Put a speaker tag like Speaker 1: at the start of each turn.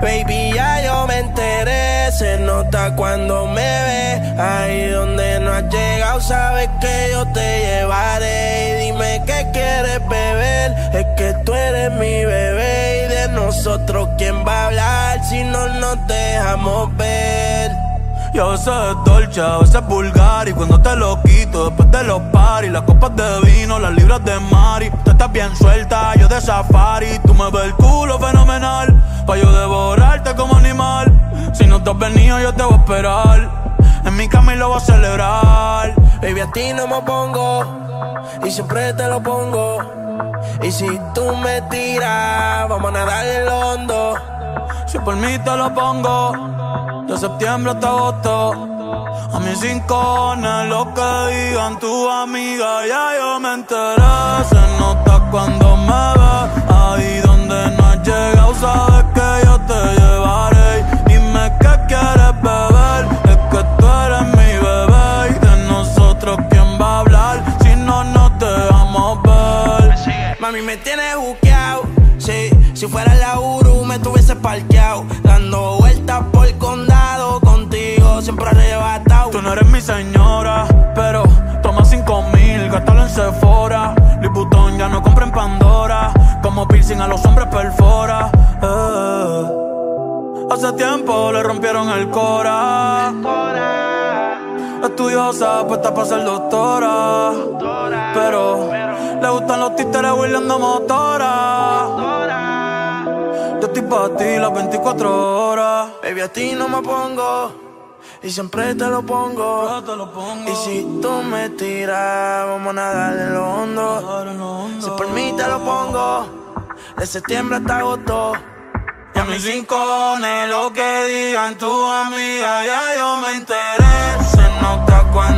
Speaker 1: Baby, ya yo me enteré, se nota cuando me ve. Ahí donde no has llegado, sabes que yo te llevaré. Y dime qué quieres beber, es que tú eres mi bebé. Y de nosotros, ¿quién va a hablar si no nos dejamos ver?
Speaker 2: Y a veces es dolce, a veces es vulgar Y cuando te lo quito, después de los paris Las copas de vino, las libras de Mari Tú estás bien suelta, yo de safari Tú me ves el culo fenomenal Te has venido, yo te voy a esperar. En mi cama y lo voy a celebrar.
Speaker 1: Baby, a ti no me pongo Y siempre te lo pongo. Y si tú me tiras, vamos a nadar el hondo.
Speaker 2: Si por mí te lo pongo de septiembre hasta agosto. A mis rincones, lo que digan tu amiga, ya yo me enteré. Se nota cuando me ve, ahí donde no has llegado, sabes
Speaker 1: Mami, me tienes buqueado, sí. Si fuera la Uru, me tuviese parqueado, dando vueltas por el condado. Contigo siempre arrebatado.
Speaker 2: Tú no eres mi señora, pero toma cinco mil, gástalo en Sephora. Liputón ya no compra en Pandora, como piercing a los hombres perfora. Eh. Hace tiempo le rompieron el cora. Estudiosa, puesta para ser doctora. Pero le gustan los títeres huirleando motora. Yo estoy para ti las 24 horas.
Speaker 1: Baby, a ti no me pongo. Y siempre te lo pongo.
Speaker 2: Yo te lo pongo.
Speaker 1: Y si tú me tiras, vamos a nadar en lo
Speaker 2: hondo.
Speaker 1: Si por mí te lo pongo. De septiembre hasta agosto.
Speaker 2: Y a mis rincones, lo que digan tu amiga, ya yo me enteré. Se nota cuando me